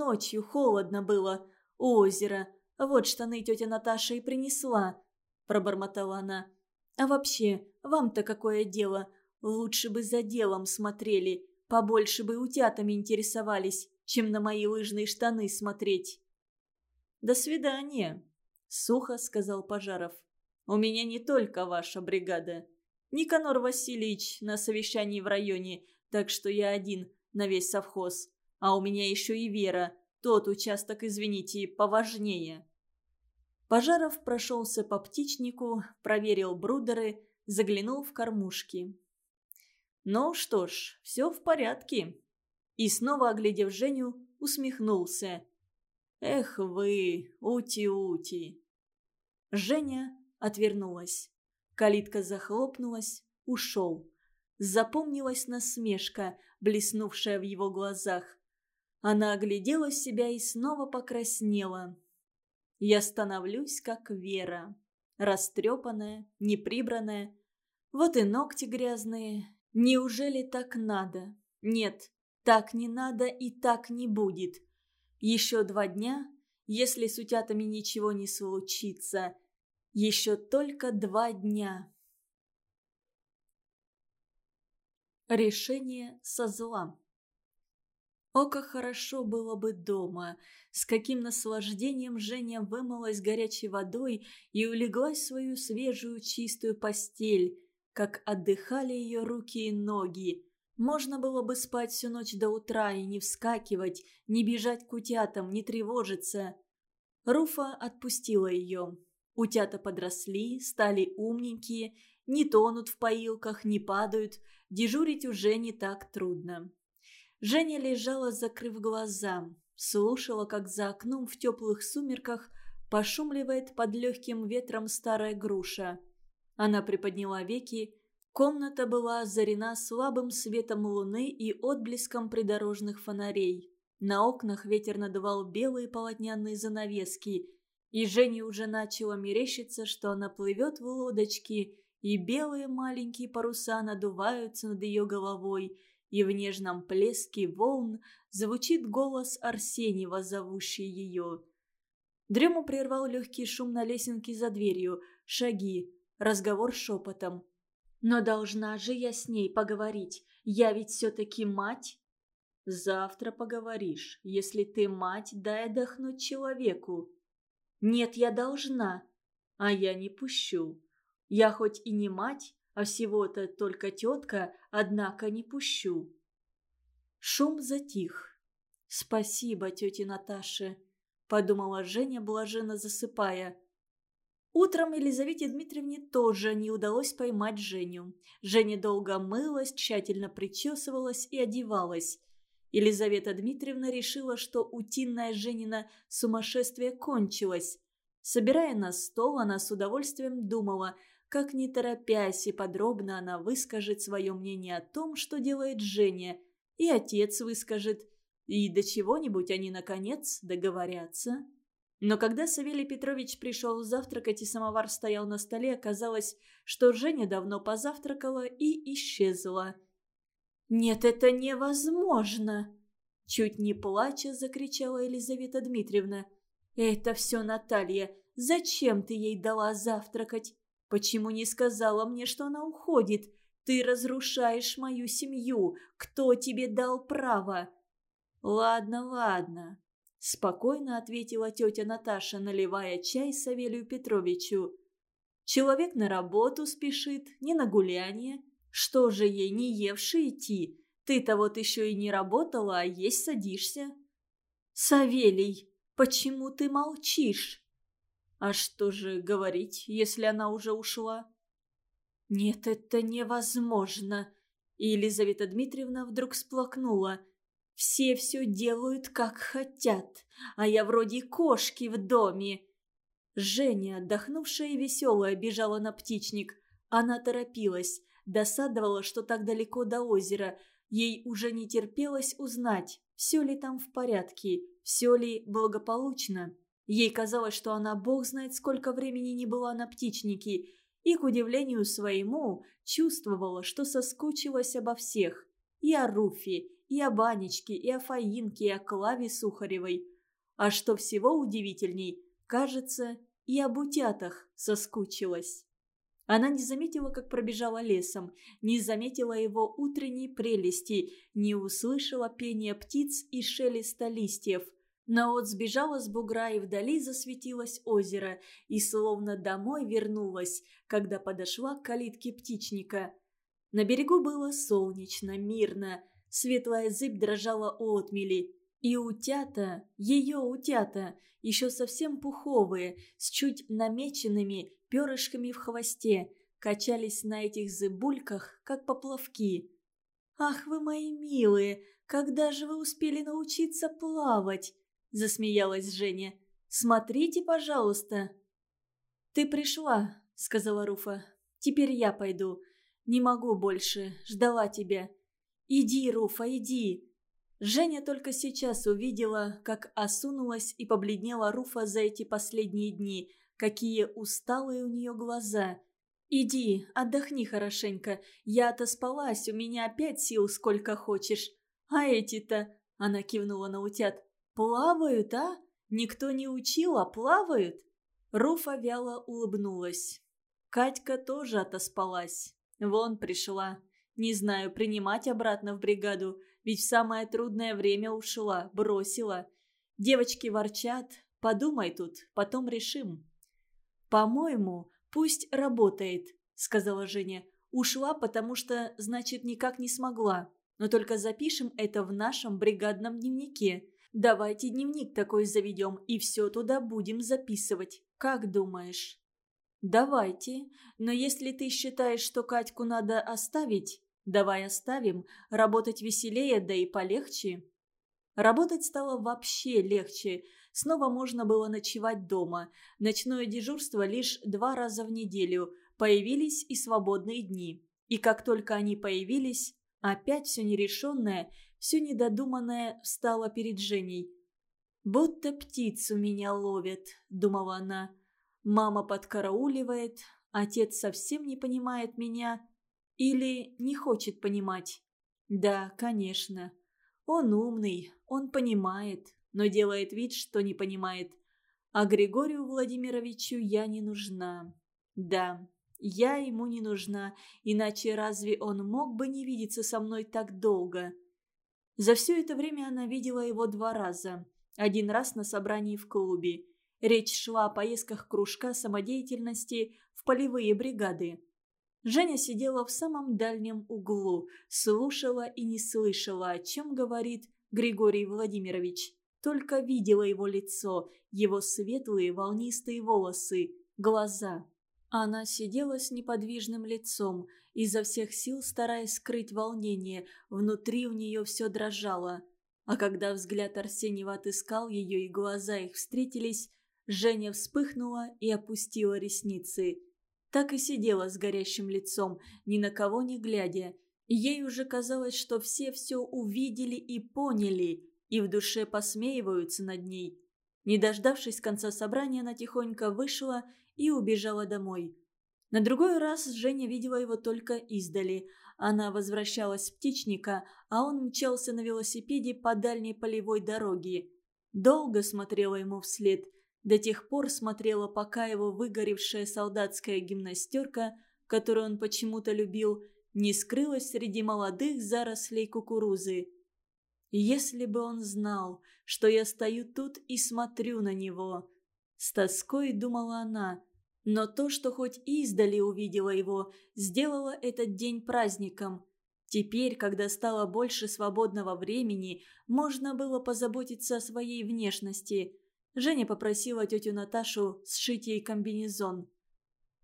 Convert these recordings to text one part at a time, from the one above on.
ночью холодно было. У озера. Вот штаны тетя Наташа и принесла», – пробормотала она. «А вообще, вам-то какое дело? Лучше бы за делом смотрели, побольше бы утятами интересовались, чем на мои лыжные штаны смотреть». «До свидания», – сухо сказал Пожаров. «У меня не только ваша бригада. Никанор Васильевич на совещании в районе, так что я один на весь совхоз. А у меня еще и Вера, тот участок, извините, поважнее». Пожаров прошелся по птичнику, проверил брудеры, заглянул в кормушки. «Ну что ж, все в порядке». И снова, оглядев Женю, усмехнулся. «Эх вы, ути-ути!» Женя отвернулась. Калитка захлопнулась, ушел. Запомнилась насмешка, блеснувшая в его глазах. Она оглядела себя и снова покраснела. «Я становлюсь, как Вера, растрепанная, неприбранная. Вот и ногти грязные. Неужели так надо? Нет, так не надо и так не будет. Еще два дня, если с утятами ничего не случится. Еще только два дня. Решение со зла. О, как хорошо было бы дома! С каким наслаждением Женя вымылась горячей водой и улеглась в свою свежую чистую постель, как отдыхали ее руки и ноги, можно было бы спать всю ночь до утра и не вскакивать, не бежать к утятам, не тревожиться. Руфа отпустила ее. Утята подросли, стали умненькие, не тонут в поилках, не падают, дежурить уже не так трудно. Женя лежала, закрыв глаза, слушала, как за окном в теплых сумерках пошумливает под легким ветром старая груша. Она приподняла веки, Комната была озарена слабым светом луны и отблеском придорожных фонарей. На окнах ветер надувал белые полотняные занавески, и Жене уже начала мерещиться, что она плывет в лодочке, и белые маленькие паруса надуваются над ее головой, и в нежном плеске волн звучит голос Арсеньева, зовущий ее. Дрему прервал легкий шум на лесенке за дверью, шаги, разговор шепотом. Но должна же я с ней поговорить. Я ведь все-таки мать. Завтра поговоришь. Если ты мать, дай отдохнуть человеку. Нет, я должна. А я не пущу. Я хоть и не мать, а всего-то только тетка, однако не пущу. Шум затих. «Спасибо, тете Наташе», — подумала Женя, блаженно засыпая. Утром Елизавете Дмитриевне тоже не удалось поймать Женю. Женя долго мылась, тщательно причесывалась и одевалась. Елизавета Дмитриевна решила, что утиная Женина сумасшествие кончилось. Собирая на стол, она с удовольствием думала, как не торопясь и подробно она выскажет свое мнение о том, что делает Женя, и отец выскажет, и до чего-нибудь они, наконец, договорятся. Но когда Савелий Петрович пришел завтракать и самовар стоял на столе, оказалось, что Женя давно позавтракала и исчезла. «Нет, это невозможно!» Чуть не плача, закричала Елизавета Дмитриевна. «Это все Наталья. Зачем ты ей дала завтракать? Почему не сказала мне, что она уходит? Ты разрушаешь мою семью. Кто тебе дал право?» «Ладно, ладно», Спокойно ответила тетя Наташа, наливая чай Савелию Петровичу. Человек на работу спешит, не на гуляние. Что же ей, не евши идти? Ты-то вот еще и не работала, а есть садишься. Савелий, почему ты молчишь? А что же говорить, если она уже ушла? Нет, это невозможно. И Елизавета Дмитриевна вдруг сплакнула – все все делают, как хотят, а я вроде кошки в доме. Женя, отдохнувшая и веселая, бежала на птичник. Она торопилась, досадовала, что так далеко до озера. Ей уже не терпелось узнать, все ли там в порядке, все ли благополучно. Ей казалось, что она бог знает, сколько времени не была на птичнике, и, к удивлению своему, чувствовала, что соскучилась обо всех. И о Руфе, и о Банечке, и о Фаинке, и о Клаве Сухаревой. А что всего удивительней, кажется, и об утятах соскучилась. Она не заметила, как пробежала лесом, не заметила его утренней прелести, не услышала пения птиц и шелеста листьев. Но вот сбежала с бугра, и вдали засветилось озеро, и словно домой вернулась, когда подошла к калитке птичника. На берегу было солнечно, мирно, светлая зыбь дрожала отмели. И утята, ее утята, еще совсем пуховые, с чуть намеченными перышками в хвосте, качались на этих зыбульках, как поплавки. «Ах вы мои милые, когда же вы успели научиться плавать?» – засмеялась Женя. «Смотрите, пожалуйста». «Ты пришла», – сказала Руфа. «Теперь я пойду. Не могу больше. Ждала тебя. Иди, Руфа, иди». Женя только сейчас увидела, как осунулась и побледнела Руфа за эти последние дни, Какие усталые у нее глаза. «Иди, отдохни хорошенько. Я отоспалась, у меня опять сил сколько хочешь. А эти-то...» — она кивнула на утят. «Плавают, а? Никто не учил, а плавают?» Руфа вяло улыбнулась. Катька тоже отоспалась. Вон пришла. Не знаю, принимать обратно в бригаду, ведь в самое трудное время ушла, бросила. Девочки ворчат. Подумай тут, потом решим. «По-моему, пусть работает», — сказала Женя. «Ушла, потому что, значит, никак не смогла. Но только запишем это в нашем бригадном дневнике. Давайте дневник такой заведем и все туда будем записывать. Как думаешь?» «Давайте. Но если ты считаешь, что Катьку надо оставить, давай оставим. Работать веселее, да и полегче». Работать стало вообще легче. Снова можно было ночевать дома. Ночное дежурство лишь два раза в неделю. Появились и свободные дни. И как только они появились, опять все нерешенное, все недодуманное встало перед Женей. «Будто птицу меня ловят», — думала она. «Мама подкарауливает, отец совсем не понимает меня или не хочет понимать». «Да, конечно. Он умный, он понимает, но делает вид, что не понимает. А Григорию Владимировичу я не нужна. Да, я ему не нужна, иначе разве он мог бы не видеться со мной так долго? За все это время она видела его два раза. Один раз на собрании в клубе. Речь шла о поездках кружка самодеятельности в полевые бригады. Женя сидела в самом дальнем углу, слушала и не слышала, о чем говорит Григорий Владимирович. Только видела его лицо, его светлые волнистые волосы, глаза. Она сидела с неподвижным лицом, изо всех сил стараясь скрыть волнение, внутри у нее все дрожало. А когда взгляд Арсеньева отыскал ее и глаза их встретились, Женя вспыхнула и опустила ресницы. Так и сидела с горящим лицом, ни на кого не глядя. Ей уже казалось, что все все увидели и поняли – и в душе посмеиваются над ней. Не дождавшись конца собрания, она тихонько вышла и убежала домой. На другой раз Женя видела его только издали. Она возвращалась с птичника, а он мчался на велосипеде по дальней полевой дороге. Долго смотрела ему вслед. До тех пор смотрела, пока его выгоревшая солдатская гимнастерка, которую он почему-то любил, не скрылась среди молодых зарослей кукурузы. Если бы он знал, что я стою тут и смотрю на него. С тоской думала она. Но то, что хоть издали увидела его, сделало этот день праздником. Теперь, когда стало больше свободного времени, можно было позаботиться о своей внешности. Женя попросила тетю Наташу сшить ей комбинезон.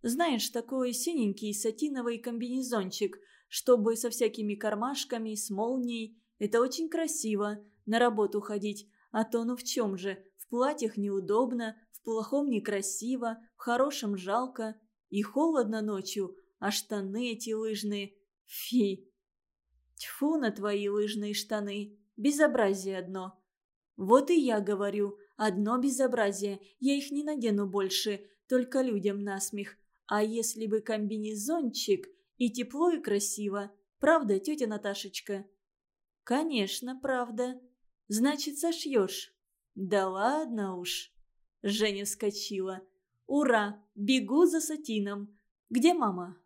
Знаешь, такой синенький сатиновый комбинезончик, чтобы со всякими кармашками, с молнией. Это очень красиво, на работу ходить, а то ну в чем же, в платьях неудобно, плохом некрасиво, в хорошем жалко. И холодно ночью, а штаны эти лыжные, фи. Тьфу на твои лыжные штаны, безобразие одно. Вот и я говорю, одно безобразие, я их не надену больше, только людям насмех. А если бы комбинезончик, и тепло, и красиво, правда, тетя Наташечка?» «Конечно, правда. Значит, сошьешь». «Да ладно уж». Женя вскочила. «Ура! Бегу за сатином. Где мама?»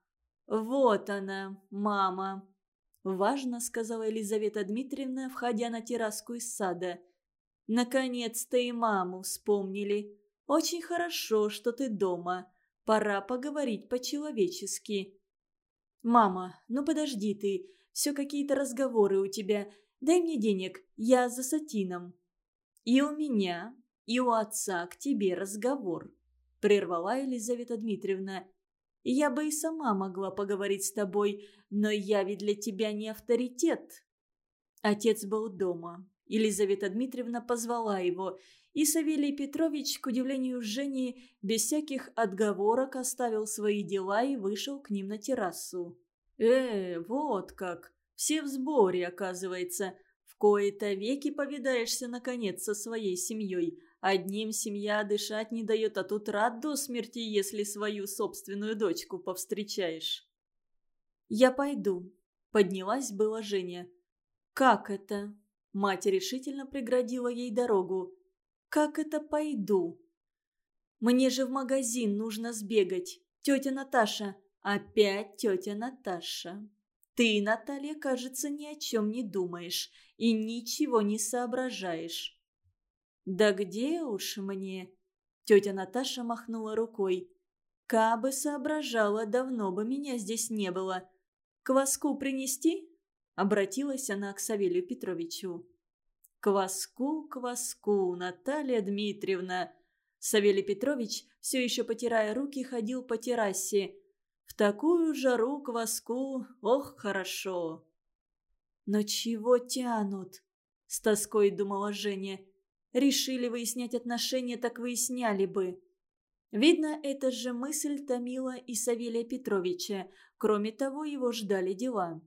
«Вот она, мама», – важно сказала Елизавета Дмитриевна, входя на терраску из сада. «Наконец-то и маму вспомнили. Очень хорошо, что ты дома. Пора поговорить по-человечески». «Мама, ну подожди ты, все какие-то разговоры у тебя. Дай мне денег, я за сатином». «И у меня, и у отца к тебе разговор», – прервала Елизавета Дмитриевна. Я бы и сама могла поговорить с тобой, но я ведь для тебя не авторитет». Отец был дома. Елизавета Дмитриевна позвала его, и Савелий Петрович, к удивлению Жени, без всяких отговорок оставил свои дела и вышел к ним на террасу. «Э, вот как! Все в сборе, оказывается. В кои-то веки повидаешься, наконец, со своей семьей. Одним семья дышать не дает, а тут рад до смерти, если свою собственную дочку повстречаешь. «Я пойду», — поднялась была Женя. «Как это?» Мать решительно преградила ей дорогу. «Как это пойду?» «Мне же в магазин нужно сбегать. Тетя Наташа. Опять тетя Наташа. Ты, Наталья, кажется, ни о чем не думаешь и ничего не соображаешь. «Да где уж мне?» Тетя Наташа махнула рукой. «Кабы соображала, давно бы меня здесь не было. Кваску принести?» Обратилась она к Савелию Петровичу. «Кваску, кваску, Наталья Дмитриевна!» Савелий Петрович, все еще потирая руки, ходил по террасе. «В такую жару кваску, ох, хорошо!» «Но чего тянут?» – с тоской думала Женя. Решили выяснять отношения, так выясняли бы. Видно, эта же мысль томила и Савелия Петровича. Кроме того, его ждали дела.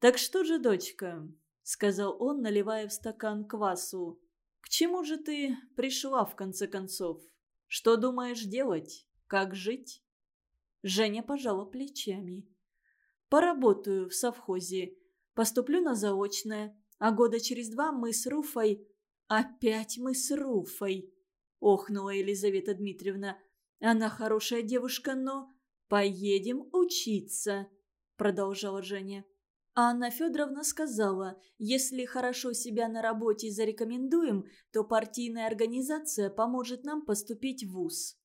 «Так что же, дочка?» – сказал он, наливая в стакан квасу. «К чему же ты пришла, в конце концов? Что думаешь делать? Как жить?» Женя пожала плечами. «Поработаю в совхозе. Поступлю на заочное, а года через два мы с Руфой «Опять мы с Руфой!» – охнула Елизавета Дмитриевна. «Она хорошая девушка, но...» «Поедем учиться», – продолжала Женя. Анна Федоровна сказала, если хорошо себя на работе зарекомендуем, то партийная организация поможет нам поступить в ВУЗ.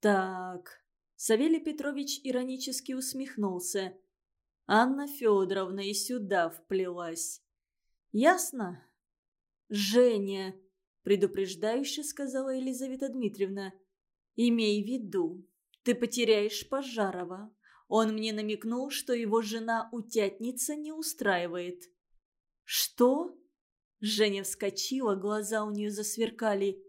Так, Савелий Петрович иронически усмехнулся. Анна Федоровна и сюда вплелась. Ясно? «Женя!» – предупреждающе сказала Елизавета Дмитриевна. «Имей в виду, ты потеряешь Пожарова. Он мне намекнул, что его жена утятница не устраивает». «Что?» Женя вскочила, глаза у нее засверкали.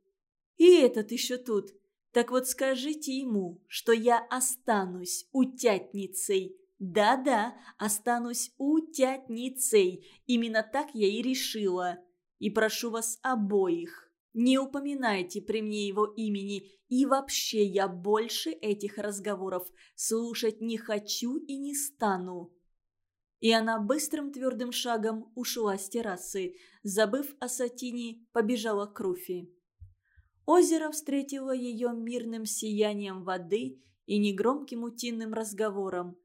«И этот еще тут. Так вот скажите ему, что я останусь утятницей. Да-да, останусь утятницей. Именно так я и решила. И прошу вас обоих, не упоминайте при мне его имени, и вообще я больше этих разговоров слушать не хочу и не стану». И она быстрым твердым шагом ушла с террасы, забыв о Сатине, побежала к Руфи. Озеро встретило ее мирным сиянием воды и негромким утиным разговором.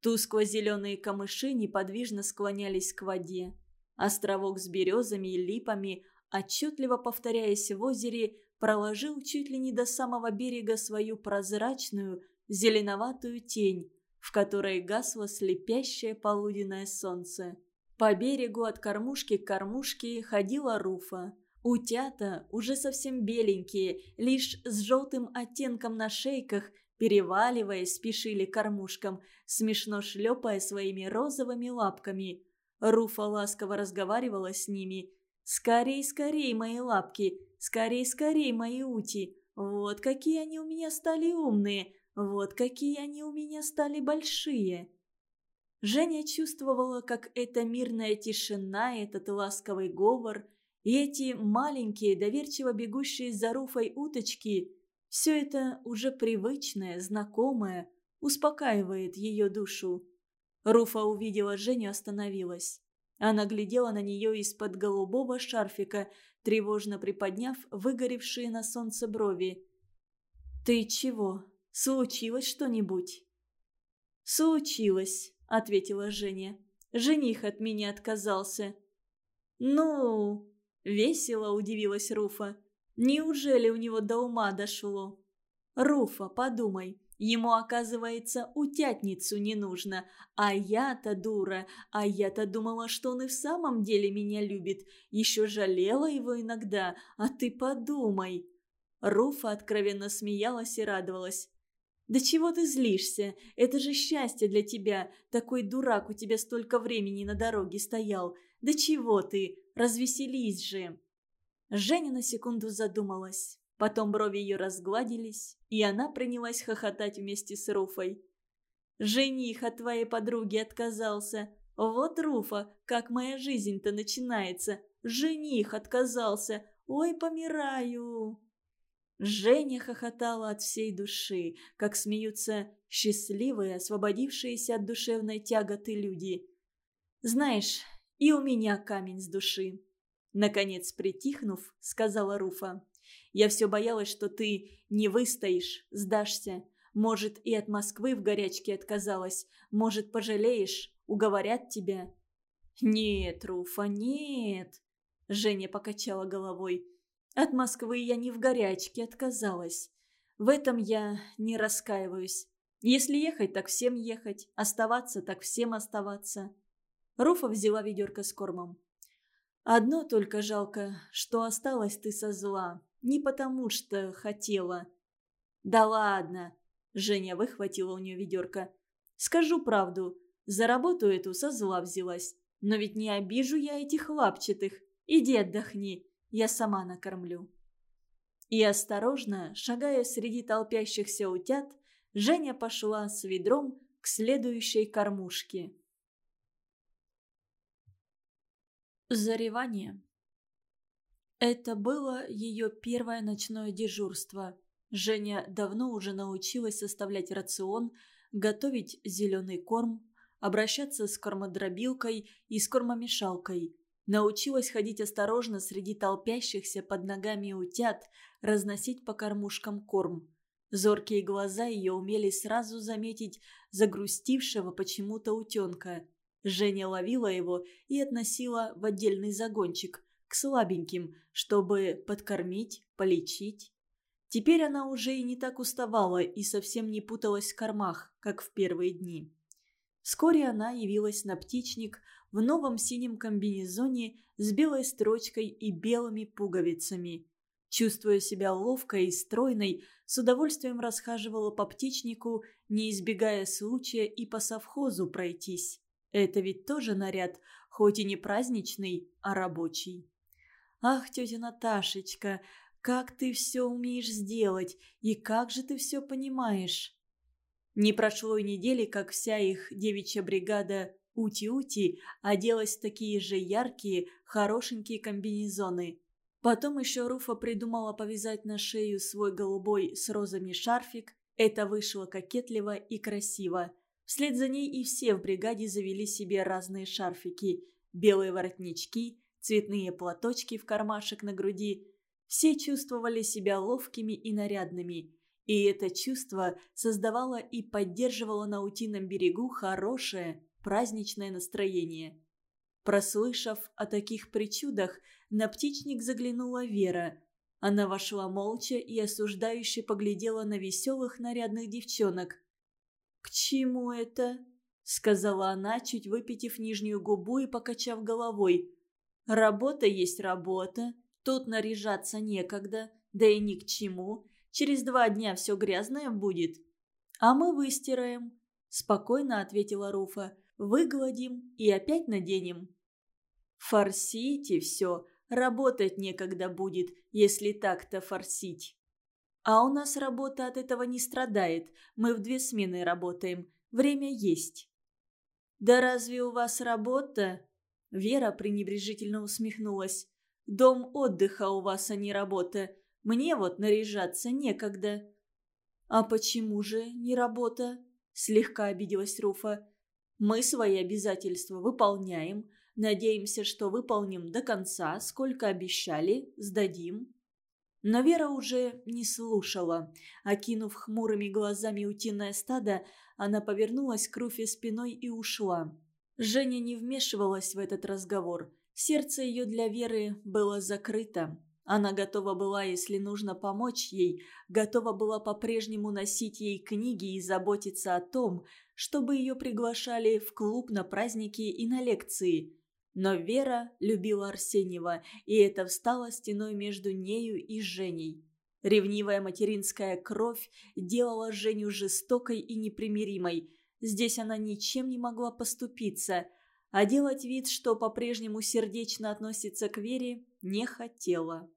Тускло-зеленые камыши неподвижно склонялись к воде. Островок с березами и липами, отчетливо повторяясь в озере, проложил чуть ли не до самого берега свою прозрачную, зеленоватую тень, в которой гасло слепящее полуденное солнце. По берегу от кормушки к кормушке ходила Руфа. Утята, уже совсем беленькие, лишь с желтым оттенком на шейках, переваливаясь, спешили кормушкам, смешно шлепая своими розовыми лапками – Руфа ласково разговаривала с ними. «Скорей, скорей, мои лапки! Скорей, скорей, мои ути! Вот какие они у меня стали умные! Вот какие они у меня стали большие!» Женя чувствовала, как эта мирная тишина, этот ласковый говор и эти маленькие, доверчиво бегущие за Руфой уточки – все это уже привычное, знакомое, успокаивает ее душу. Руфа увидела Женю, остановилась. Она глядела на нее из-под голубого шарфика, тревожно приподняв выгоревшие на солнце брови. «Ты чего? Случилось что-нибудь?» «Случилось», — ответила Женя. «Жених от меня отказался». «Ну...» — весело удивилась Руфа. «Неужели у него до ума дошло?» «Руфа, подумай, Ему, оказывается, утятницу не нужно. А я-то дура, а я-то думала, что он и в самом деле меня любит. Еще жалела его иногда, а ты подумай. Руфа откровенно смеялась и радовалась. «Да чего ты злишься? Это же счастье для тебя. Такой дурак у тебя столько времени на дороге стоял. Да чего ты? Развеселись же!» Женя на секунду задумалась. Потом брови ее разгладились, и она принялась хохотать вместе с Руфой. «Жених от твоей подруги отказался. Вот, Руфа, как моя жизнь-то начинается. Жених отказался. Ой, помираю!» Женя хохотала от всей души, как смеются счастливые, освободившиеся от душевной тяготы люди. «Знаешь, и у меня камень с души», — наконец притихнув, сказала Руфа. Я все боялась, что ты не выстоишь, сдашься. Может, и от Москвы в горячке отказалась. Может, пожалеешь, уговорят тебя». «Нет, Руфа, нет!» Женя покачала головой. «От Москвы я не в горячке отказалась. В этом я не раскаиваюсь. Если ехать, так всем ехать. Оставаться, так всем оставаться». Руфа взяла ведерко с кормом. «Одно только жалко, что осталась ты со зла. Не потому что хотела. Да ладно. Женя выхватила у нее ведерко. Скажу правду. За работу эту со зла взялась. Но ведь не обижу я этих лапчатых. Иди отдохни. Я сама накормлю. И осторожно, шагая среди толпящихся утят, Женя пошла с ведром к следующей кормушке. Заревание. Это было ее первое ночное дежурство. Женя давно уже научилась составлять рацион, готовить зеленый корм, обращаться с кормодробилкой и с кормомешалкой. Научилась ходить осторожно среди толпящихся под ногами утят, разносить по кормушкам корм. Зоркие глаза ее умели сразу заметить загрустившего почему-то утенка. Женя ловила его и относила в отдельный загончик – слабеньким, чтобы подкормить, полечить. Теперь она уже и не так уставала и совсем не путалась в кормах, как в первые дни. Вскоре она явилась на птичник в новом синем комбинезоне с белой строчкой и белыми пуговицами. Чувствуя себя ловкой и стройной, с удовольствием расхаживала по птичнику, не избегая случая и по совхозу пройтись. Это ведь тоже наряд, хоть и не праздничный, а рабочий. «Ах, тетя Наташечка, как ты все умеешь сделать, и как же ты все понимаешь!» Не прошло и недели, как вся их девичья бригада Ути-Ути оделась в такие же яркие, хорошенькие комбинезоны. Потом еще Руфа придумала повязать на шею свой голубой с розами шарфик. Это вышло кокетливо и красиво. Вслед за ней и все в бригаде завели себе разные шарфики. Белые воротнички, цветные платочки в кармашек на груди. Все чувствовали себя ловкими и нарядными. И это чувство создавало и поддерживало на утином берегу хорошее, праздничное настроение. Прослышав о таких причудах, на птичник заглянула Вера. Она вошла молча и осуждающе поглядела на веселых нарядных девчонок. «К чему это?» — сказала она, чуть выпитив нижнюю губу и покачав головой. Работа есть работа, тут наряжаться некогда, да и ни к чему. Через два дня все грязное будет. А мы выстираем, спокойно ответила Руфа. Выгладим и опять наденем. Форсите все, работать некогда будет, если так-то форсить. А у нас работа от этого не страдает, мы в две смены работаем, время есть. Да разве у вас работа? Вера пренебрежительно усмехнулась. «Дом отдыха у вас, а не работа. Мне вот наряжаться некогда». «А почему же не работа?» – слегка обиделась Руфа. «Мы свои обязательства выполняем. Надеемся, что выполним до конца, сколько обещали, сдадим». Но Вера уже не слушала. Окинув хмурыми глазами утиное стадо, она повернулась к Руфе спиной и ушла. Женя не вмешивалась в этот разговор. Сердце ее для Веры было закрыто. Она готова была, если нужно помочь ей, готова была по-прежнему носить ей книги и заботиться о том, чтобы ее приглашали в клуб на праздники и на лекции. Но Вера любила Арсеньева, и это встало стеной между нею и Женей. Ревнивая материнская кровь делала Женю жестокой и непримиримой. Здесь она ничем не могла поступиться, а делать вид, что по-прежнему сердечно относится к Вере, не хотела.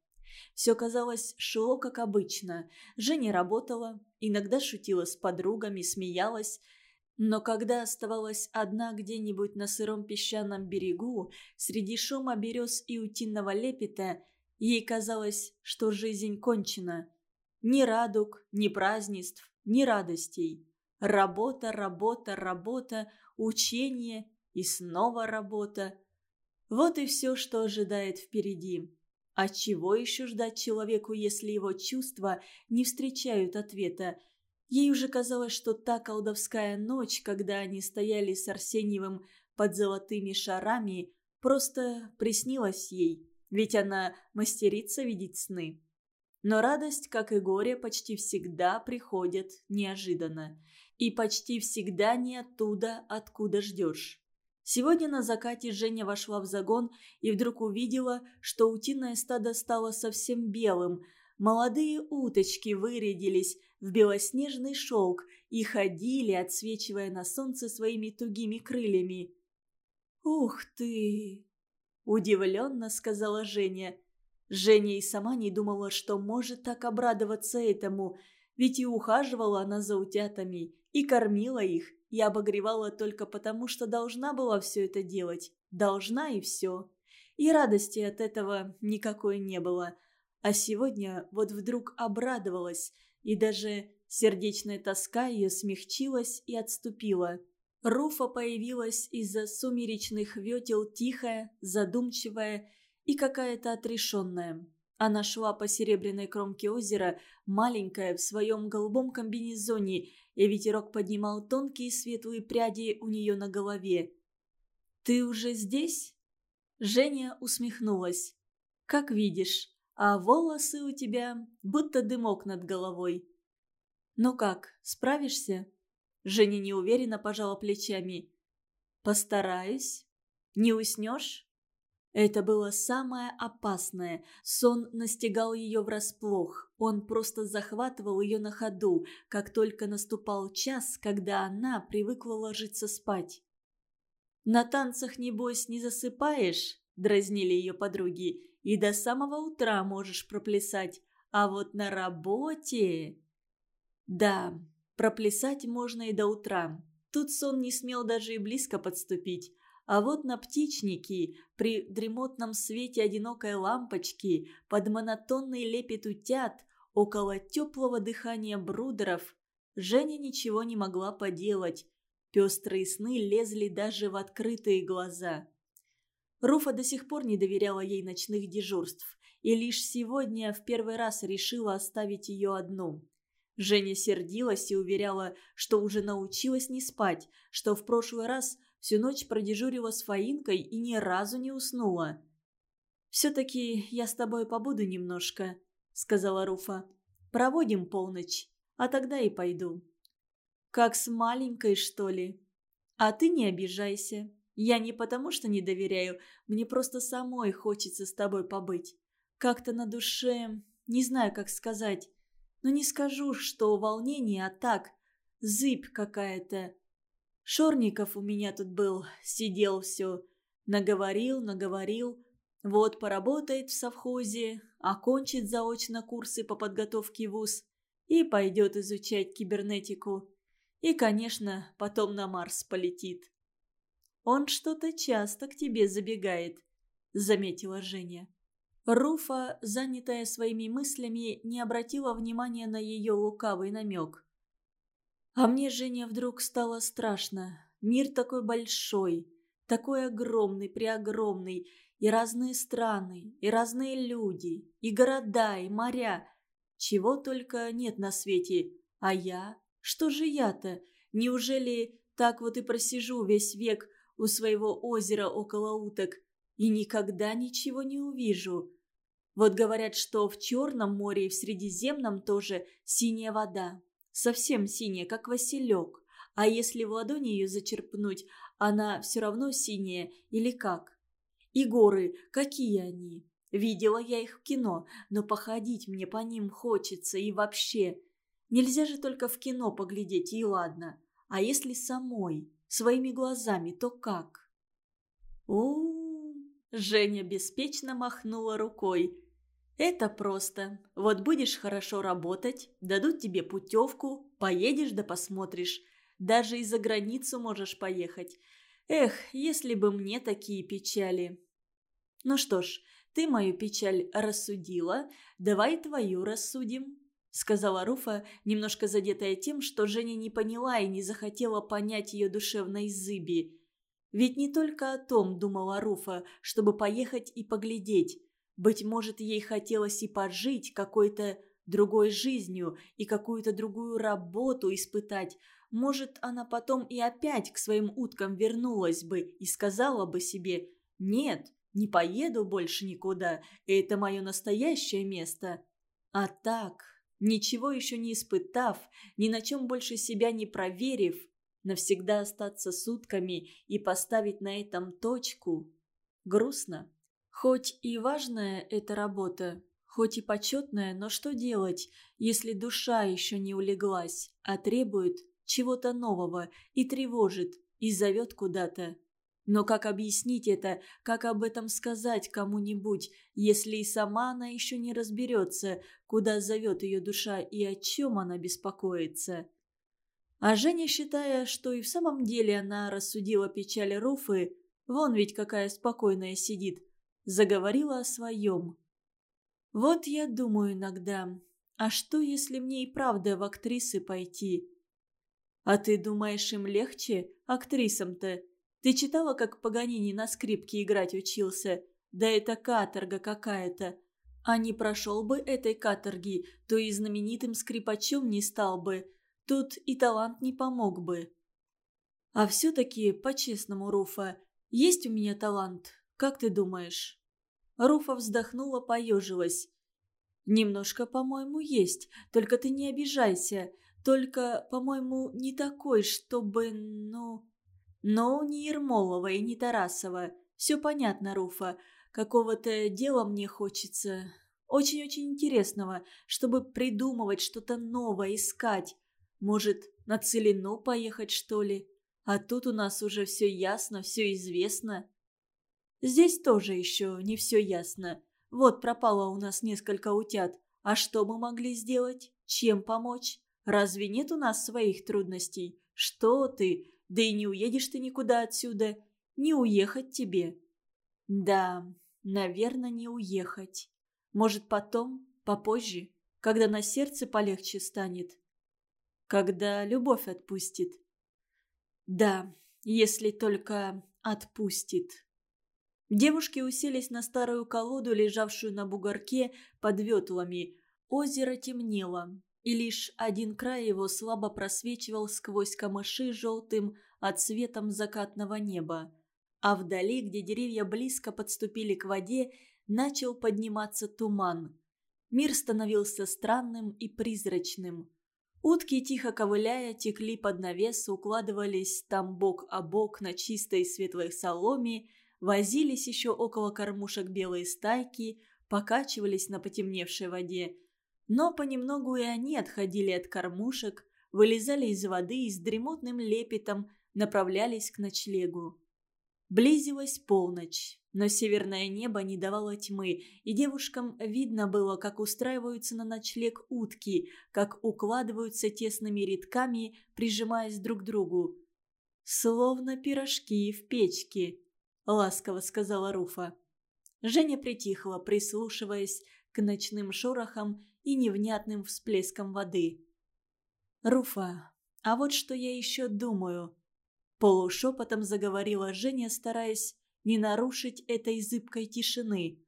Все, казалось, шло как обычно. Женя работала, иногда шутила с подругами, смеялась. Но когда оставалась одна где-нибудь на сыром песчаном берегу, среди шума берез и утиного лепета, ей казалось, что жизнь кончена. Ни радуг, ни празднеств, ни радостей. Работа, работа, работа, учение и снова работа. Вот и все, что ожидает впереди. А чего еще ждать человеку, если его чувства не встречают ответа? Ей уже казалось, что та колдовская ночь, когда они стояли с Арсеньевым под золотыми шарами, просто приснилась ей, ведь она мастерица видеть сны. Но радость, как и горе, почти всегда приходят неожиданно. И почти всегда не оттуда, откуда ждешь. Сегодня на закате Женя вошла в загон и вдруг увидела, что утиное стадо стало совсем белым. Молодые уточки вырядились в белоснежный шелк и ходили, отсвечивая на солнце своими тугими крыльями. «Ух ты!» – удивленно сказала Женя. Женя и сама не думала, что может так обрадоваться этому, ведь и ухаживала она за утятами, и кормила их, и обогревала только потому, что должна была все это делать. Должна и все. И радости от этого никакой не было. А сегодня вот вдруг обрадовалась, и даже сердечная тоска ее смягчилась и отступила. Руфа появилась из-за сумеречных ветел тихая, задумчивая и какая-то отрешенная. Она шла по серебряной кромке озера, маленькая, в своем голубом комбинезоне, и ветерок поднимал тонкие светлые пряди у нее на голове. «Ты уже здесь?» Женя усмехнулась. «Как видишь, а волосы у тебя будто дымок над головой». «Ну как, справишься?» Женя неуверенно пожала плечами. «Постараюсь. Не уснешь?» Это было самое опасное. Сон настигал ее врасплох. Он просто захватывал ее на ходу, как только наступал час, когда она привыкла ложиться спать. «На танцах, небось, не засыпаешь?» – дразнили ее подруги. «И до самого утра можешь проплясать. А вот на работе...» «Да, проплясать можно и до утра. Тут сон не смел даже и близко подступить. А вот на птичнике, при дремотном свете одинокой лампочки, под монотонный лепет утят, около теплого дыхания брудеров, Женя ничего не могла поделать. Пестрые сны лезли даже в открытые глаза. Руфа до сих пор не доверяла ей ночных дежурств, и лишь сегодня в первый раз решила оставить ее одну. Женя сердилась и уверяла, что уже научилась не спать, что в прошлый раз Всю ночь продежурила с Фаинкой и ни разу не уснула. «Все-таки я с тобой побуду немножко», — сказала Руфа. «Проводим полночь, а тогда и пойду». «Как с маленькой, что ли?» «А ты не обижайся. Я не потому, что не доверяю, мне просто самой хочется с тобой побыть. Как-то на душе, не знаю, как сказать. Но не скажу, что волнение, а так, зыбь какая-то. Шорников у меня тут был, сидел все. Наговорил, наговорил. Вот поработает в совхозе, окончит заочно курсы по подготовке в ВУЗ и пойдет изучать кибернетику. И, конечно, потом на Марс полетит. «Он что-то часто к тебе забегает», — заметила Женя. Руфа, занятая своими мыслями, не обратила внимания на ее лукавый намек. А мне, Женя, вдруг стало страшно. Мир такой большой. такой огромный, преогромный, и разные страны, и разные люди, и города, и моря. Чего только нет на свете. А я? Что же я-то? Неужели так вот и просижу весь век у своего озера около уток и никогда ничего не увижу? Вот говорят, что в Черном море и в Средиземном тоже синяя вода. Совсем синяя, как василек. А если в ладони ее зачерпнуть, она все равно синяя или как? И горы, какие они? Видела я их в кино, но походить мне по ним хочется и вообще. Нельзя же только в кино поглядеть, и ладно. А если самой, своими глазами, то как? у, Женя беспечно махнула рукой. Это просто. Вот будешь хорошо работать, дадут тебе путевку, поедешь да посмотришь. Даже и за границу можешь поехать. Эх, если бы мне такие печали. Ну что ж, ты мою печаль рассудила, давай твою рассудим. Сказала Руфа, немножко задетая тем, что Женя не поняла и не захотела понять ее душевной зыби. Ведь не только о том думала Руфа, чтобы поехать и поглядеть. Быть может, ей хотелось и пожить какой-то другой жизнью и какую-то другую работу испытать. Может, она потом и опять к своим уткам вернулась бы и сказала бы себе «Нет, не поеду больше никуда, это мое настоящее место». А так, ничего еще не испытав, ни на чем больше себя не проверив, навсегда остаться сутками и поставить на этом точку, грустно. Хоть и важная эта работа, хоть и почетная, но что делать, если душа еще не улеглась, а требует чего-то нового и тревожит, и зовет куда-то. Но как объяснить это, как об этом сказать кому-нибудь, если и сама она еще не разберется, куда зовет ее душа и о чем она беспокоится? А Женя, считая, что и в самом деле она рассудила печаль Руфы, вон ведь какая спокойная сидит, заговорила о своем. «Вот я думаю иногда, а что, если мне и правда в актрисы пойти?» «А ты думаешь, им легче, актрисам-то? Ты читала, как Паганини на скрипке играть учился? Да это каторга какая-то. А не прошел бы этой каторги, то и знаменитым скрипачом не стал бы. Тут и талант не помог бы». «А все-таки, по-честному, Руфа, есть у меня талант, как ты думаешь?» Руфа вздохнула, поежилась. «Немножко, по-моему, есть. Только ты не обижайся. Только, по-моему, не такой, чтобы, ну...» «Ну, не Ермолова и не Тарасова. Все понятно, Руфа. Какого-то дела мне хочется. Очень-очень интересного, чтобы придумывать что-то новое, искать. Может, на Целину поехать, что ли? А тут у нас уже все ясно, все известно». Здесь тоже еще не все ясно. Вот пропало у нас несколько утят. А что мы могли сделать? Чем помочь? Разве нет у нас своих трудностей? Что ты? Да и не уедешь ты никуда отсюда. Не уехать тебе. Да, наверное, не уехать. Может, потом, попозже, когда на сердце полегче станет. Когда любовь отпустит. Да, если только отпустит. Девушки уселись на старую колоду, лежавшую на бугорке под ветлами. Озеро темнело, и лишь один край его слабо просвечивал сквозь камыши желтым отсветом закатного неба. А вдали, где деревья близко подступили к воде, начал подниматься туман. Мир становился странным и призрачным. Утки, тихо ковыляя, текли под навес, укладывались там бок о бок на чистой светлой соломе, возились еще около кормушек белые стайки, покачивались на потемневшей воде. Но понемногу и они отходили от кормушек, вылезали из воды и с дремотным лепетом направлялись к ночлегу. Близилась полночь, но северное небо не давало тьмы, и девушкам видно было, как устраиваются на ночлег утки, как укладываются тесными рядками, прижимаясь друг к другу. Словно пирожки в печке. – ласково сказала Руфа. Женя притихла, прислушиваясь к ночным шорохам и невнятным всплескам воды. «Руфа, а вот что я еще думаю. Полушепотом заговорила Женя, стараясь не нарушить этой зыбкой тишины.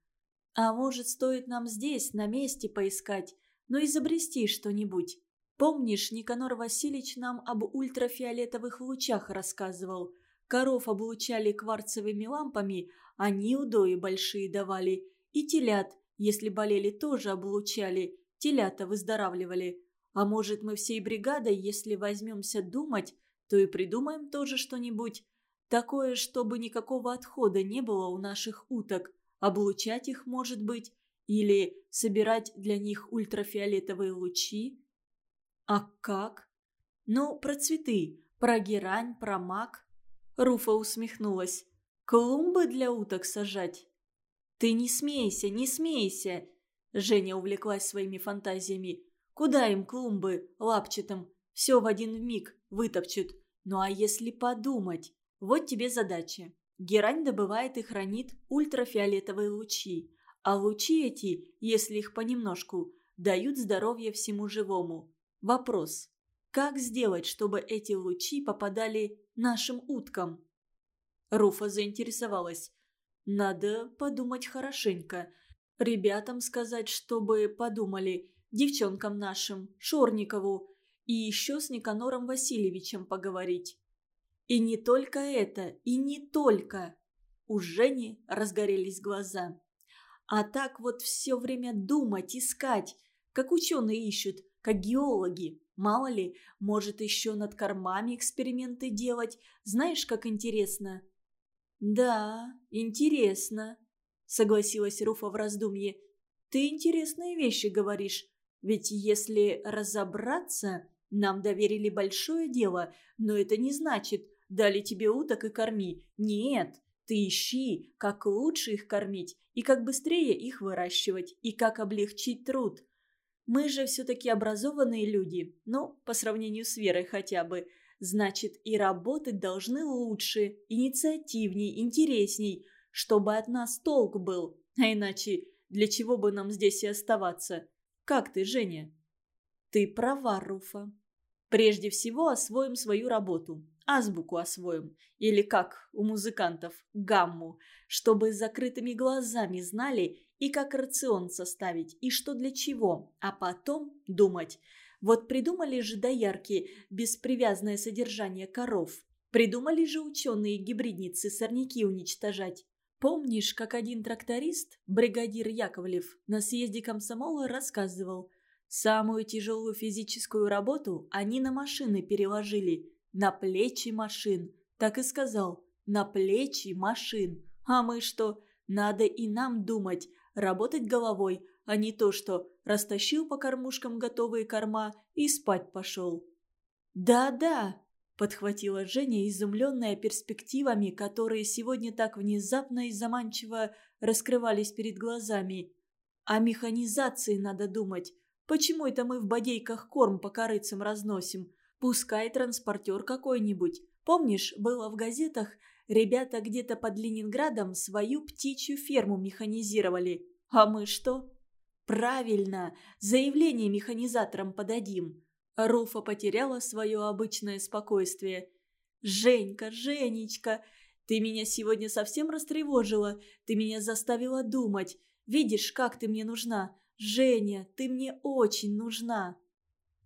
«А может, стоит нам здесь, на месте поискать, но изобрести что-нибудь? Помнишь, Никанор Васильевич нам об ультрафиолетовых лучах рассказывал? Коров облучали кварцевыми лампами, они удои большие давали. И телят, если болели, тоже облучали, телята выздоравливали. А может, мы всей бригадой, если возьмемся думать, то и придумаем тоже что-нибудь. Такое, чтобы никакого отхода не было у наших уток. Облучать их, может быть, или собирать для них ультрафиолетовые лучи. А как? Ну, про цветы, про герань, про мак. Руфа усмехнулась. «Клумбы для уток сажать?» «Ты не смейся, не смейся!» Женя увлеклась своими фантазиями. «Куда им клумбы лапчатым? Все в один миг вытопчут. Ну а если подумать? Вот тебе задача. Герань добывает и хранит ультрафиолетовые лучи. А лучи эти, если их понемножку, дают здоровье всему живому. Вопрос. Как сделать, чтобы эти лучи попадали нашим уткам? Руфа заинтересовалась. Надо подумать хорошенько. Ребятам сказать, чтобы подумали. Девчонкам нашим, Шорникову. И еще с Никанором Васильевичем поговорить. И не только это, и не только. У Жени разгорелись глаза. А так вот все время думать, искать, как ученые ищут, как геологи. Мало ли, может еще над кормами эксперименты делать. Знаешь, как интересно?» «Да, интересно», — согласилась Руфа в раздумье. «Ты интересные вещи говоришь. Ведь если разобраться, нам доверили большое дело, но это не значит, дали тебе уток и корми. Нет, ты ищи, как лучше их кормить и как быстрее их выращивать, и как облегчить труд. Мы же все-таки образованные люди, ну, по сравнению с Верой хотя бы. Значит, и работать должны лучше, инициативней, интересней, чтобы от нас толк был. А иначе для чего бы нам здесь и оставаться? Как ты, Женя? Ты права, Руфа. Прежде всего освоим свою работу, азбуку освоим, или как у музыкантов, гамму, чтобы с закрытыми глазами знали и как рацион составить, и что для чего, а потом думать. Вот придумали же доярки беспривязанное содержание коров. Придумали же ученые гибридницы сорняки уничтожать. Помнишь, как один тракторист, бригадир Яковлев, на съезде комсомола рассказывал, самую тяжелую физическую работу они на машины переложили, на плечи машин. Так и сказал, на плечи машин. А мы что, надо и нам думать, работать головой, а не то, что растащил по кормушкам готовые корма и спать пошел. «Да-да», – подхватила Женя, изумленная перспективами, которые сегодня так внезапно и заманчиво раскрывались перед глазами. «О механизации надо думать. Почему это мы в бодейках корм по корыцам разносим? Пускай транспортер какой-нибудь. Помнишь, было в газетах, ребята где-то под Ленинградом свою птичью ферму механизировали. А мы что? Правильно, заявление механизаторам подадим. Руфа потеряла свое обычное спокойствие. «Женька, Женечка, ты меня сегодня совсем растревожила, ты меня заставила думать. Видишь, как ты мне нужна. Женя, ты мне очень нужна».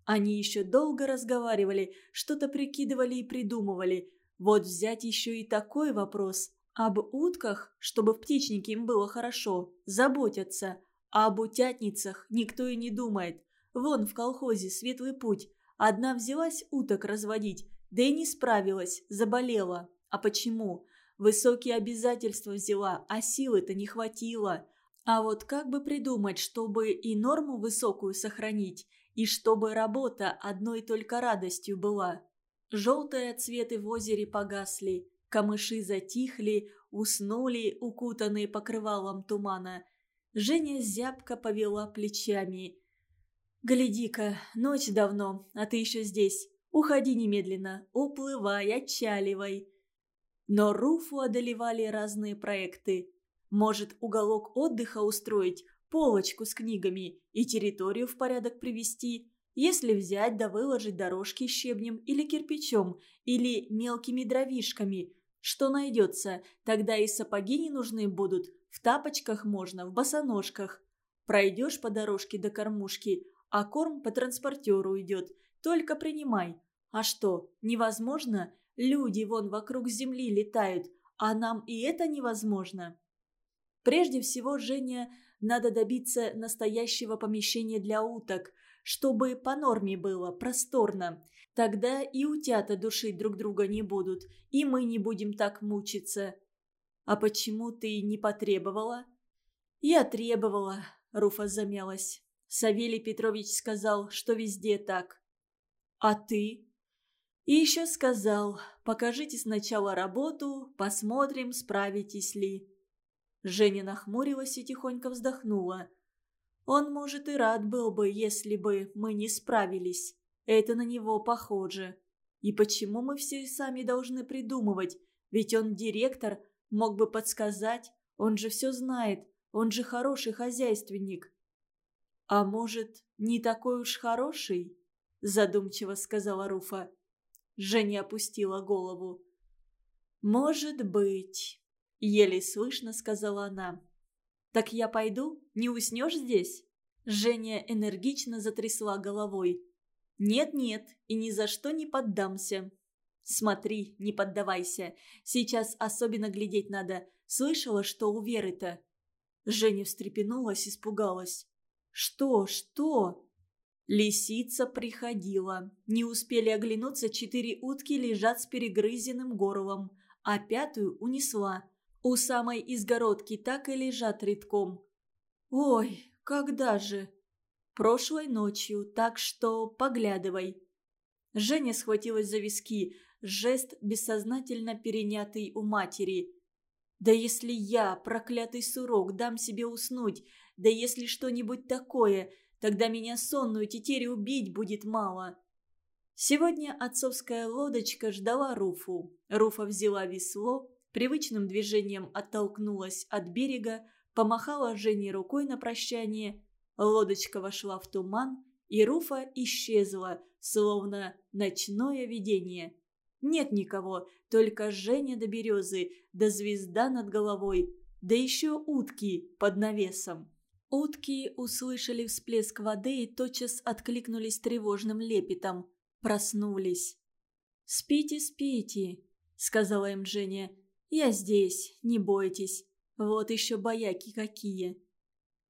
Они еще долго разговаривали, что-то прикидывали и придумывали. Вот взять еще и такой вопрос. Об утках, чтобы в птичнике им было хорошо, заботятся. А об утятницах никто и не думает. Вон в колхозе «Светлый путь». Одна взялась уток разводить, да и не справилась, заболела. А почему? Высокие обязательства взяла, а силы-то не хватило. А вот как бы придумать, чтобы и норму высокую сохранить, и чтобы работа одной только радостью была? Желтые цветы в озере погасли, Камыши затихли, уснули, укутанные покрывалом тумана. Женя зябко повела плечами. «Гляди-ка, ночь давно, а ты еще здесь. Уходи немедленно, уплывай, отчаливай». Но Руфу одолевали разные проекты. Может, уголок отдыха устроить, полочку с книгами и территорию в порядок привести. Если взять да выложить дорожки щебнем или кирпичом, или мелкими дровишками, что найдется, тогда и сапоги не нужны будут, в тапочках можно, в босоножках. Пройдешь по дорожке до кормушки, а корм по транспортеру идет, только принимай. А что, невозможно? Люди вон вокруг земли летают, а нам и это невозможно. Прежде всего, Женя, надо добиться настоящего помещения для уток – чтобы по норме было, просторно. Тогда и утята душить друг друга не будут, и мы не будем так мучиться. А почему ты не потребовала? Я требовала, Руфа замялась. Савелий Петрович сказал, что везде так. А ты? И еще сказал, покажите сначала работу, посмотрим, справитесь ли. Женя нахмурилась и тихонько вздохнула. Он, может, и рад был бы, если бы мы не справились. Это на него похоже. И почему мы все сами должны придумывать? Ведь он директор, мог бы подсказать. Он же все знает. Он же хороший хозяйственник. «А может, не такой уж хороший?» Задумчиво сказала Руфа. Женя опустила голову. «Может быть», — еле слышно сказала она. «Так я пойду? Не уснешь здесь?» Женя энергично затрясла головой. «Нет-нет, и ни за что не поддамся». «Смотри, не поддавайся. Сейчас особенно глядеть надо. Слышала, что у Веры-то?» Женя встрепенулась, испугалась. «Что? Что?» Лисица приходила. Не успели оглянуться, четыре утки лежат с перегрызенным горлом, а пятую унесла. У самой изгородки так и лежат редком. «Ой, когда же?» «Прошлой ночью, так что поглядывай». Женя схватилась за виски, жест бессознательно перенятый у матери. «Да если я, проклятый сурок, дам себе уснуть, да если что-нибудь такое, тогда меня сонную тетерь убить будет мало». Сегодня отцовская лодочка ждала Руфу. Руфа взяла весло, привычным движением оттолкнулась от берега, помахала Жене рукой на прощание. Лодочка вошла в туман, и Руфа исчезла, словно ночное видение. Нет никого, только Женя до березы, да звезда над головой, да еще утки под навесом. Утки услышали всплеск воды и тотчас откликнулись тревожным лепетом. Проснулись. «Спите, спите», — сказала им Женя. «Я здесь, не бойтесь. Вот еще бояки какие».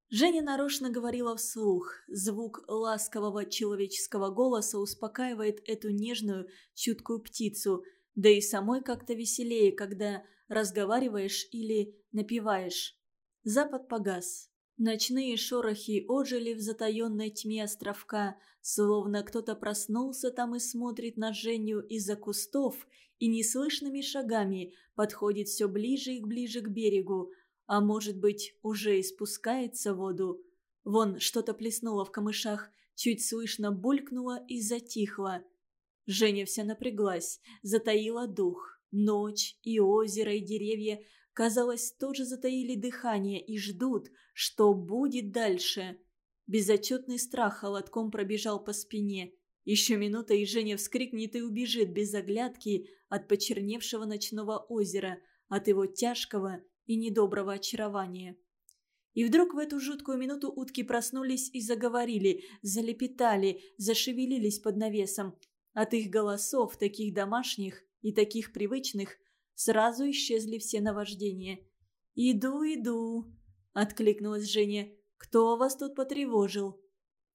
Женя нарочно говорила вслух. Звук ласкового человеческого голоса успокаивает эту нежную, чуткую птицу, да и самой как-то веселее, когда разговариваешь или напеваешь. Запад погас. Ночные шорохи ожили в затаенной тьме островка, словно кто-то проснулся там и смотрит на Женю из-за кустов и неслышными шагами подходит все ближе и ближе к берегу, а может быть, уже и спускается в воду. Вон что-то плеснуло в камышах, чуть слышно булькнуло и затихло. Женя вся напряглась, затаила дух. Ночь и озеро, и деревья, казалось, тоже затаили дыхание и ждут, что будет дальше. Безотчетный страх холодком пробежал по спине. Еще минута, и Женя вскрикнет и убежит без оглядки от почерневшего ночного озера, от его тяжкого и недоброго очарования. И вдруг в эту жуткую минуту утки проснулись и заговорили, залепетали, зашевелились под навесом. От их голосов, таких домашних и таких привычных, сразу исчезли все наваждения. «Иду, иду», — откликнулась Женя. «Кто вас тут потревожил?»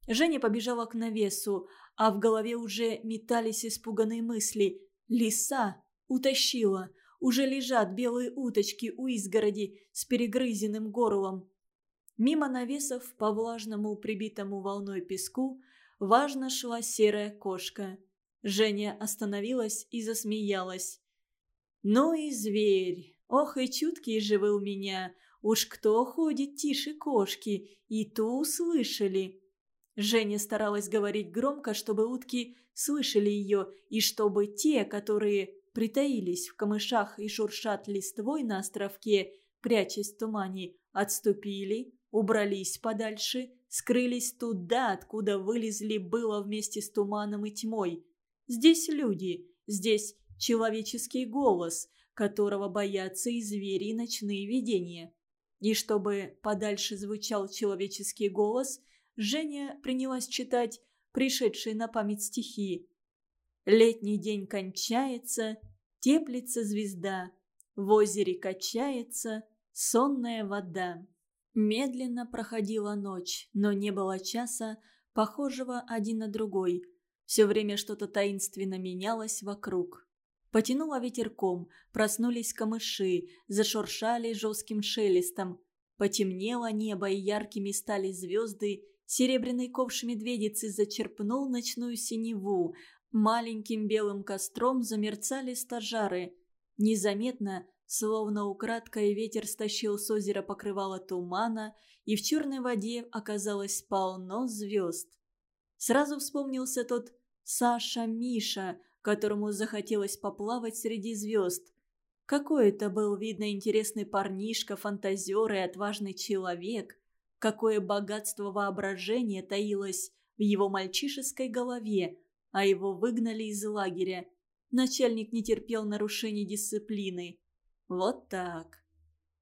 Женя побежала к навесу, а в голове уже метались испуганные мысли. «Лиса! Утащила! Уже лежат белые уточки у изгороди с перегрызенным горлом!» Мимо навесов по влажному прибитому волной песку важно шла серая кошка. Женя остановилась и засмеялась. «Ну и зверь! Ох и чуткий же вы у меня! Уж кто ходит тише кошки, и то услышали!» Женя старалась говорить громко, чтобы утки слышали ее, и чтобы те, которые притаились в камышах и шуршат листвой на островке, прячась в тумане, отступили, убрались подальше, скрылись туда, откуда вылезли было вместе с туманом и тьмой. Здесь люди, здесь человеческий голос, которого боятся и звери, и ночные видения. И чтобы подальше звучал человеческий голос, Женя принялась читать пришедшие на память стихи. «Летний день кончается, теплится звезда, в озере качается сонная вода». Медленно проходила ночь, но не было часа, похожего один на другой. Все время что-то таинственно менялось вокруг. Потянуло ветерком, проснулись камыши, зашуршали жестким шелестом. Потемнело небо, и яркими стали звезды. Серебряный ковш медведицы зачерпнул ночную синеву. Маленьким белым костром замерцали стажары. Незаметно, словно украдкой, ветер стащил с озера покрывало тумана, и в черной воде оказалось полно звезд. Сразу вспомнился тот Саша Миша, которому захотелось поплавать среди звезд. Какой это был, видно, интересный парнишка, фантазер и отважный человек. Какое богатство воображения таилось в его мальчишеской голове, а его выгнали из лагеря. Начальник не терпел нарушений дисциплины. Вот так.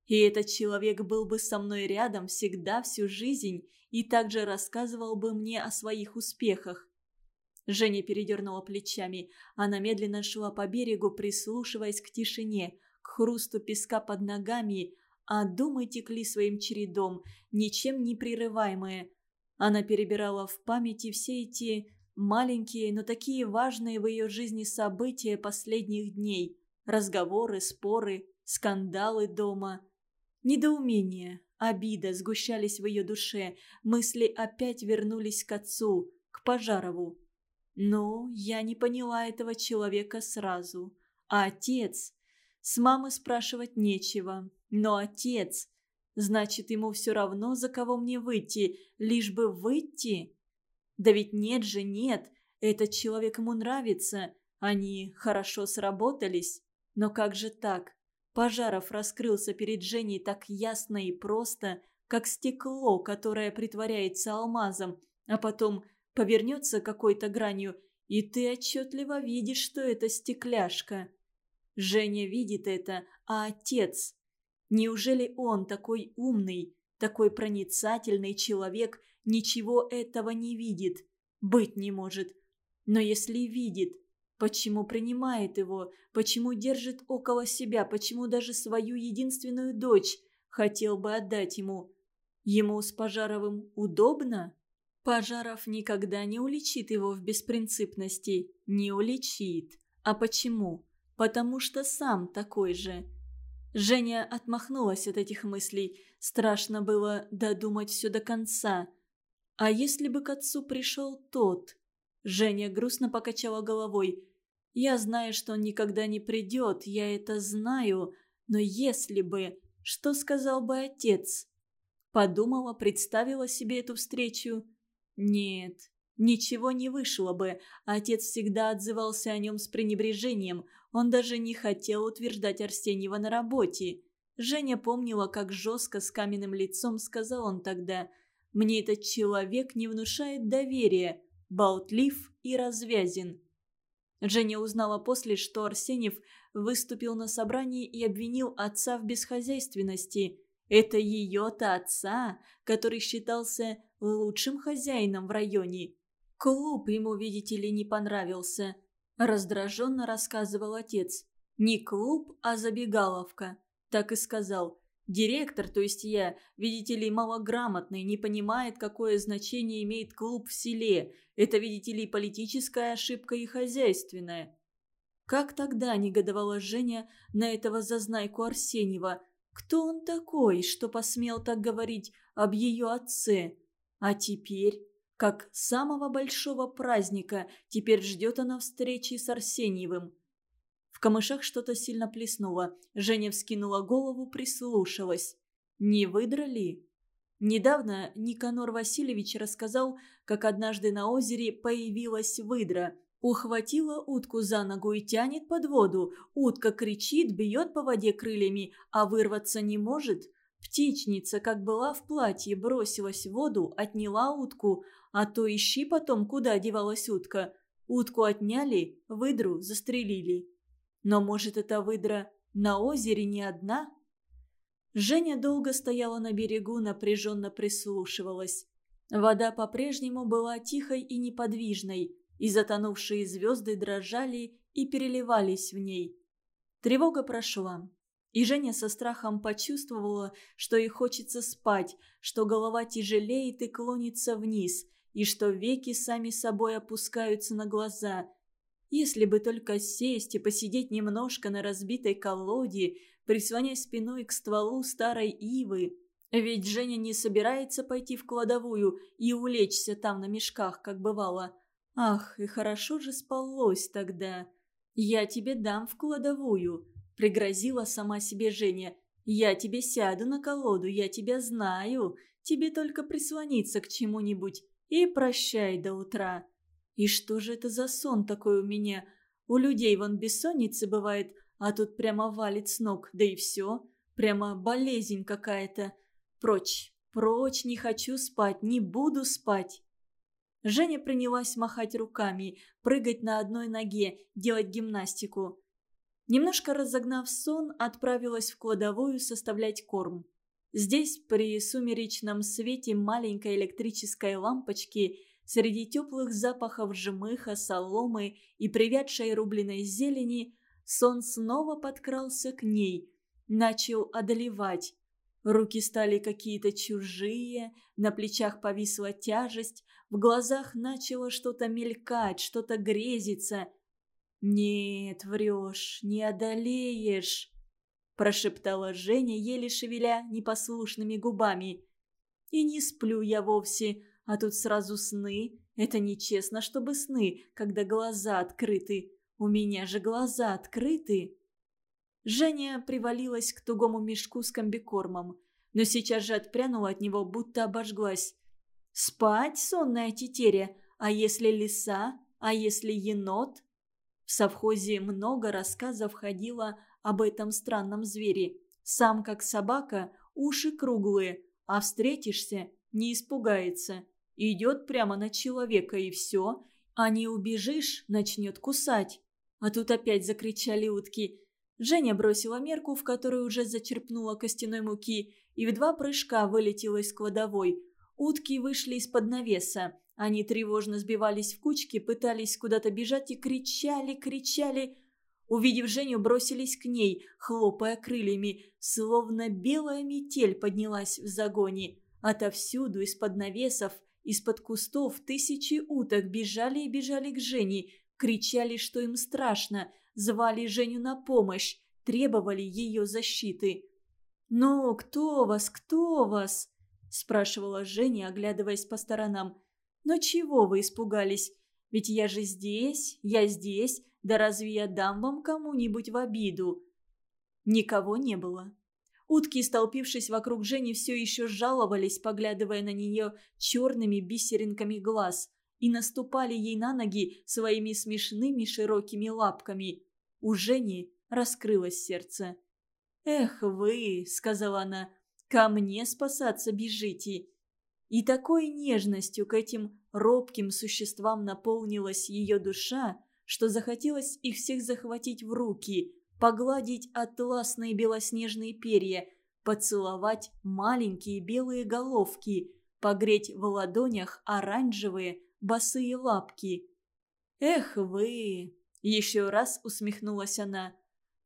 И этот человек был бы со мной рядом всегда всю жизнь и также рассказывал бы мне о своих успехах. Женя передернула плечами. Она медленно шла по берегу, прислушиваясь к тишине, к хрусту песка под ногами, а думы текли своим чередом, ничем не прерываемые. Она перебирала в памяти все эти маленькие, но такие важные в ее жизни события последних дней. Разговоры, споры, скандалы дома. Недоумение, обида сгущались в ее душе, мысли опять вернулись к отцу, к Пожарову. Ну, я не поняла этого человека сразу. А отец? С мамы спрашивать нечего. Но отец... Значит, ему все равно, за кого мне выйти, лишь бы выйти? Да ведь нет же, нет. Этот человек ему нравится. Они хорошо сработались. Но как же так? Пожаров раскрылся перед Женей так ясно и просто, как стекло, которое притворяется алмазом, а потом повернется какой-то гранью, и ты отчетливо видишь, что это стекляшка. Женя видит это, а отец... Неужели он такой умный, такой проницательный человек, ничего этого не видит? Быть не может. Но если видит, почему принимает его, почему держит около себя, почему даже свою единственную дочь хотел бы отдать ему? Ему с Пожаровым удобно? Пожаров никогда не уличит его в беспринципности. Не уличит. А почему? Потому что сам такой же. Женя отмахнулась от этих мыслей. Страшно было додумать все до конца. А если бы к отцу пришел тот? Женя грустно покачала головой. «Я знаю, что он никогда не придет, я это знаю. Но если бы... Что сказал бы отец?» Подумала, представила себе эту встречу. Нет, ничего не вышло бы. Отец всегда отзывался о нем с пренебрежением. Он даже не хотел утверждать Арсеньева на работе. Женя помнила, как жестко с каменным лицом сказал он тогда «Мне этот человек не внушает доверия, болтлив и развязен». Женя узнала после, что Арсеньев выступил на собрании и обвинил отца в бесхозяйственности. Это ее-то отца, который считался лучшим хозяином в районе. Клуб ему, видите ли, не понравился. Раздраженно рассказывал отец. Не клуб, а забегаловка. Так и сказал. Директор, то есть я, видите ли, малограмотный, не понимает, какое значение имеет клуб в селе. Это, видите ли, политическая ошибка и хозяйственная. Как тогда негодовала Женя на этого зазнайку Арсеньева? Кто он такой, что посмел так говорить об ее отце? А теперь, как самого большого праздника, теперь ждет она встречи с Арсеньевым. В камышах что-то сильно плеснуло. Женя вскинула голову, прислушалась. Не выдрали? Недавно Никанор Васильевич рассказал, как однажды на озере появилась выдра. Ухватила утку за ногу и тянет под воду. Утка кричит, бьет по воде крыльями, а вырваться не может. Птичница, как была в платье, бросилась в воду, отняла утку, а то ищи потом, куда девалась утка. Утку отняли, выдру застрелили. Но, может, эта выдра на озере не одна? Женя долго стояла на берегу, напряженно прислушивалась. Вода по-прежнему была тихой и неподвижной, и затонувшие звезды дрожали и переливались в ней. Тревога прошла. И Женя со страхом почувствовала, что ей хочется спать, что голова тяжелеет и клонится вниз, и что веки сами собой опускаются на глаза. Если бы только сесть и посидеть немножко на разбитой колоде, прислонясь спиной к стволу старой ивы. Ведь Женя не собирается пойти в кладовую и улечься там на мешках, как бывало. Ах, и хорошо же спалось тогда. Я тебе дам в кладовую. – пригрозила сама себе Женя. «Я тебе сяду на колоду, я тебя знаю. Тебе только прислониться к чему-нибудь. И прощай до утра». «И что же это за сон такой у меня? У людей вон бессонница бывает, а тут прямо валит с ног, да и все. Прямо болезнь какая-то. Прочь, прочь, не хочу спать, не буду спать». Женя принялась махать руками, прыгать на одной ноге, делать гимнастику. Немножко разогнав сон, отправилась в кладовую составлять корм. Здесь, при сумеречном свете маленькой электрической лампочки, среди теплых запахов жмыха, соломы и привядшей рубленой зелени, сон снова подкрался к ней, начал одолевать. Руки стали какие-то чужие, на плечах повисла тяжесть, в глазах начало что-то мелькать, что-то грезиться – «Нет, врешь, не одолеешь», – прошептала Женя, еле шевеля непослушными губами. «И не сплю я вовсе, а тут сразу сны. Это нечестно, чтобы сны, когда глаза открыты. У меня же глаза открыты». Женя привалилась к тугому мешку с комбикормом, но сейчас же отпрянула от него, будто обожглась. «Спать, сонная тетеря? А если лиса? А если енот?» В совхозе много рассказов ходило об этом странном звере. Сам как собака, уши круглые, а встретишься – не испугается. Идет прямо на человека и все, а не убежишь – начнет кусать. А тут опять закричали утки. Женя бросила мерку, в которую уже зачерпнула костяной муки, и в два прыжка вылетела из кладовой. Утки вышли из-под навеса. Они тревожно сбивались в кучки, пытались куда-то бежать и кричали, кричали. Увидев Женю, бросились к ней, хлопая крыльями, словно белая метель поднялась в загоне. Отовсюду, из-под навесов, из-под кустов тысячи уток бежали и бежали к Жене, кричали, что им страшно, звали Женю на помощь, требовали ее защиты. «Ну, кто вас, кто вас?» – спрашивала Женя, оглядываясь по сторонам. Но чего вы испугались? Ведь я же здесь, я здесь, да разве я дам вам кому-нибудь в обиду?» Никого не было. Утки, столпившись вокруг Жени, все еще жаловались, поглядывая на нее черными бисеринками глаз, и наступали ей на ноги своими смешными широкими лапками. У Жени раскрылось сердце. «Эх вы», — сказала она, — «ко мне спасаться бежите. И такой нежностью к этим робким существам наполнилась ее душа, что захотелось их всех захватить в руки, погладить атласные белоснежные перья, поцеловать маленькие белые головки, погреть в ладонях оранжевые босые лапки. «Эх вы!» – еще раз усмехнулась она.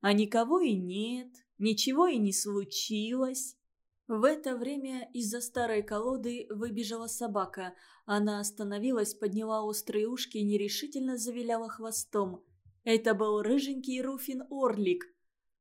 «А никого и нет, ничего и не случилось». В это время из-за старой колоды выбежала собака. Она остановилась, подняла острые ушки и нерешительно завиляла хвостом. Это был рыженький Руфин Орлик.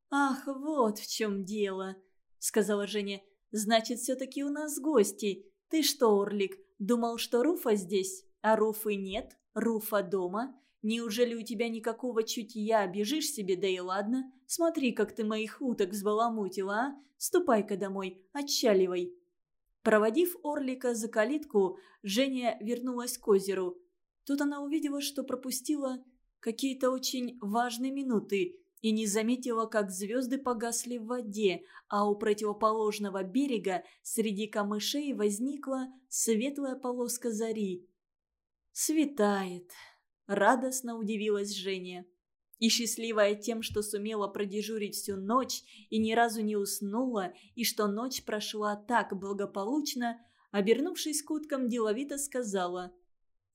«Ах, вот в чем дело», — сказала Женя. «Значит, все-таки у нас гости. Ты что, Орлик, думал, что Руфа здесь? А Руфы нет? Руфа дома? Неужели у тебя никакого чутья? Бежишь себе, да и ладно. Смотри, как ты моих уток взбаламутила, а? Ступай-ка домой, отчаливай». Проводив Орлика за калитку, Женя вернулась к озеру. Тут она увидела, что пропустила какие-то очень важные минуты. и не заметила, как звезды погасли в воде, а у противоположного берега среди камышей возникла светлая полоска зари. «Светает!» – радостно удивилась Женя. И счастливая тем, что сумела продежурить всю ночь и ни разу не уснула, и что ночь прошла так благополучно, обернувшись уткам, деловито сказала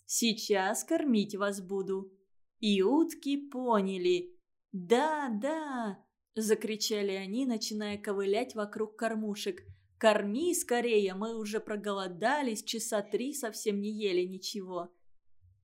«Сейчас кормить вас буду». И утки поняли – «Да, да!» – закричали они, начиная ковылять вокруг кормушек. «Корми скорее, мы уже проголодались, часа три совсем не ели ничего».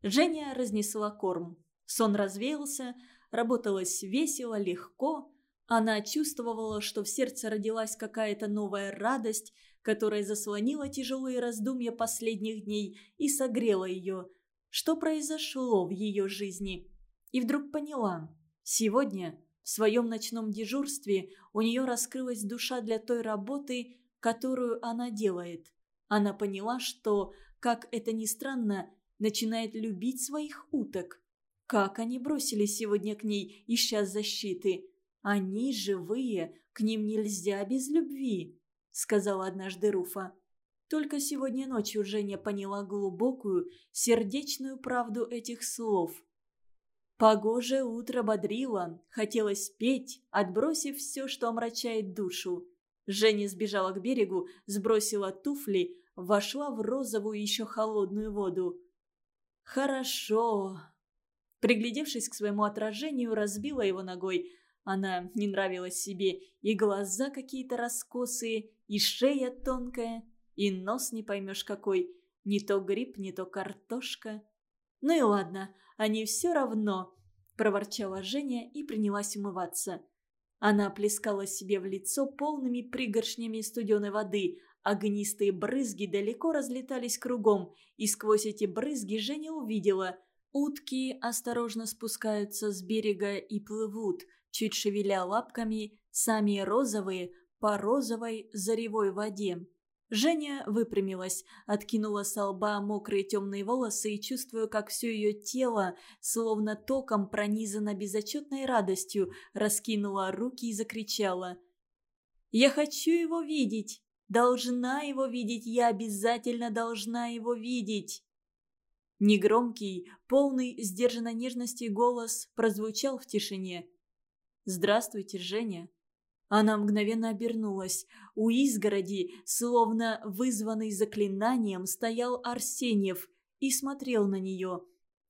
Женя разнесла корм. Сон развеялся, работалось весело, легко. Она чувствовала, что в сердце родилась какая-то новая радость, которая заслонила тяжелые раздумья последних дней и согрела ее. Что произошло в ее жизни? И вдруг поняла – Сегодня, в своем ночном дежурстве, у нее раскрылась душа для той работы, которую она делает. Она поняла, что, как это ни странно, начинает любить своих уток. Как они бросились сегодня к ней, ища защиты. Они живые, к ним нельзя без любви, сказала однажды Руфа. Только сегодня ночью Женя поняла глубокую, сердечную правду этих слов – Погожее утро бодрило, хотелось петь, отбросив все, что омрачает душу. Женя сбежала к берегу, сбросила туфли, вошла в розовую еще холодную воду. «Хорошо!» Приглядевшись к своему отражению, разбила его ногой. Она не нравилась себе, и глаза какие-то раскосые, и шея тонкая, и нос не поймешь какой. Не то гриб, не то картошка. Ну и ладно, они все равно», – проворчала Женя и принялась умываться. Она плескала себе в лицо полными пригоршнями студеной воды, огнистые брызги далеко разлетались кругом, и сквозь эти брызги Женя увидела – Утки осторожно спускаются с берега и плывут, чуть шевеля лапками, сами розовые, по розовой заревой воде. Женя выпрямилась, откинула с лба мокрые темные волосы и, чувствуя, как все ее тело, словно током пронизано безотчетной радостью, раскинула руки и закричала. «Я хочу его видеть! Должна его видеть! Я обязательно должна его видеть!» Негромкий, полный сдержанной нежности голос прозвучал в тишине. «Здравствуйте, Женя!» Она мгновенно обернулась. У изгороди, словно вызванный заклинанием, стоял Арсеньев и смотрел на нее.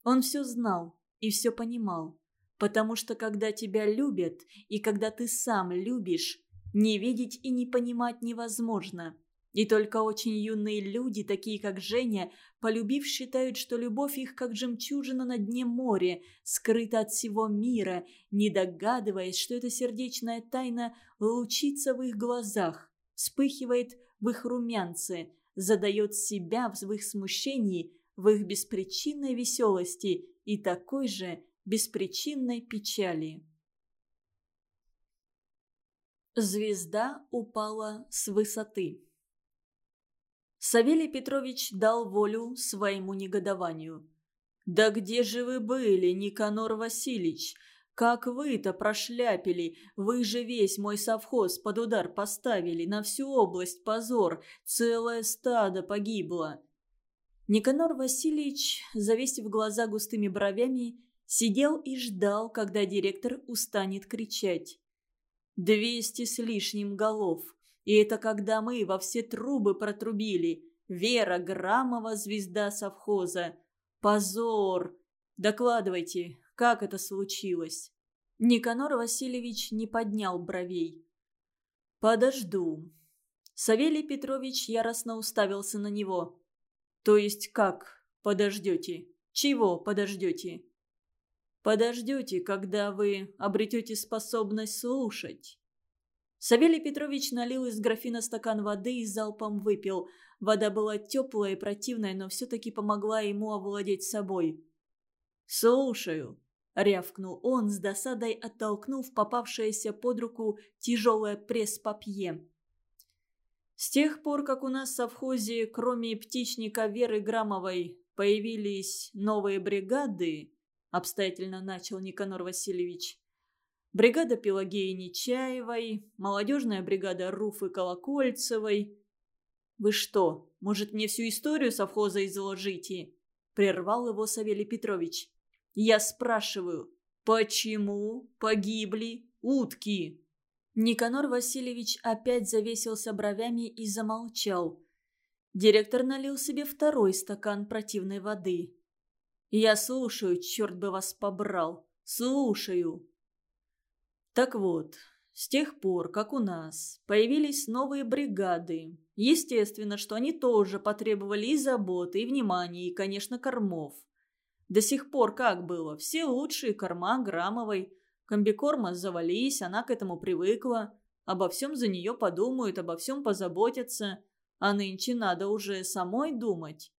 Он все знал и все понимал. Потому что когда тебя любят и когда ты сам любишь, не видеть и не понимать невозможно. И только очень юные люди, такие как Женя, полюбив, считают, что любовь их как жемчужина на дне моря, скрыта от всего мира, не догадываясь, что эта сердечная тайна лучится в их глазах, вспыхивает в их румянце, задает себя в их смущении, в их беспричинной веселости и такой же беспричинной печали. Звезда упала с высоты. Савелий Петрович дал волю своему негодованию. «Да где же вы были, Никанор Васильевич? Как вы-то прошляпили? Вы же весь мой совхоз под удар поставили, на всю область позор, целое стадо погибло». Никанор Васильевич, завесив глаза густыми бровями, сидел и ждал, когда директор устанет кричать. «Двести с лишним голов. И это когда мы во все трубы протрубили. Вера Грамова, звезда совхоза. Позор! Докладывайте, как это случилось?» Никанор Васильевич не поднял бровей. «Подожду». Савелий Петрович яростно уставился на него. «То есть как подождете? Чего подождете?» «Подождете, когда вы обретете способность слушать». Савелий Петрович налил из графина стакан воды и залпом выпил. Вода была теплая и противная, но все-таки помогла ему овладеть собой. «Слушаю», — рявкнул он, с досадой оттолкнув попавшееся под руку тяжелое пресс-папье. «С тех пор, как у нас в совхозе, кроме птичника Веры Грамовой, появились новые бригады», — обстоятельно начал Никанор Васильевич, бригада Пелагеи Нечаевой, молодежная бригада Руфы Колокольцевой. «Вы что, может, мне всю историю совхоза изложите?» – прервал его Савелий Петрович. «Я спрашиваю, почему погибли утки?» Никанор Васильевич опять завесился бровями и замолчал. Директор налил себе второй стакан противной воды. «Я слушаю, черт бы вас побрал, слушаю!» Так вот, с тех пор, как у нас появились новые бригады, естественно, что они тоже потребовали и заботы, и внимания, и, конечно, кормов. До сих пор как было? Все лучшие корма Грамовой. Комбикорма завались, она к этому привыкла. Обо всем за нее подумают, обо всем позаботятся. А нынче надо уже самой думать.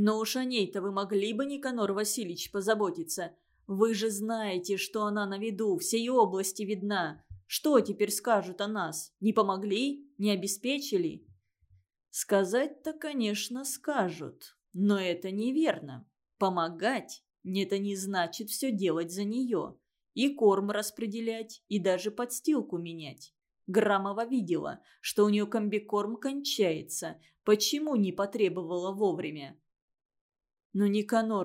Но уж о ней-то вы могли бы, Никанор Васильевич, позаботиться. Вы же знаете, что она на виду, всей области видна. Что теперь скажут о нас? Не помогли? Не обеспечили? Сказать-то, конечно, скажут. Но это неверно. Помогать – это не значит все делать за нее. И корм распределять, и даже подстилку менять. Грамова видела, что у нее комбикорм кончается. Почему не потребовала вовремя? Но, Никанор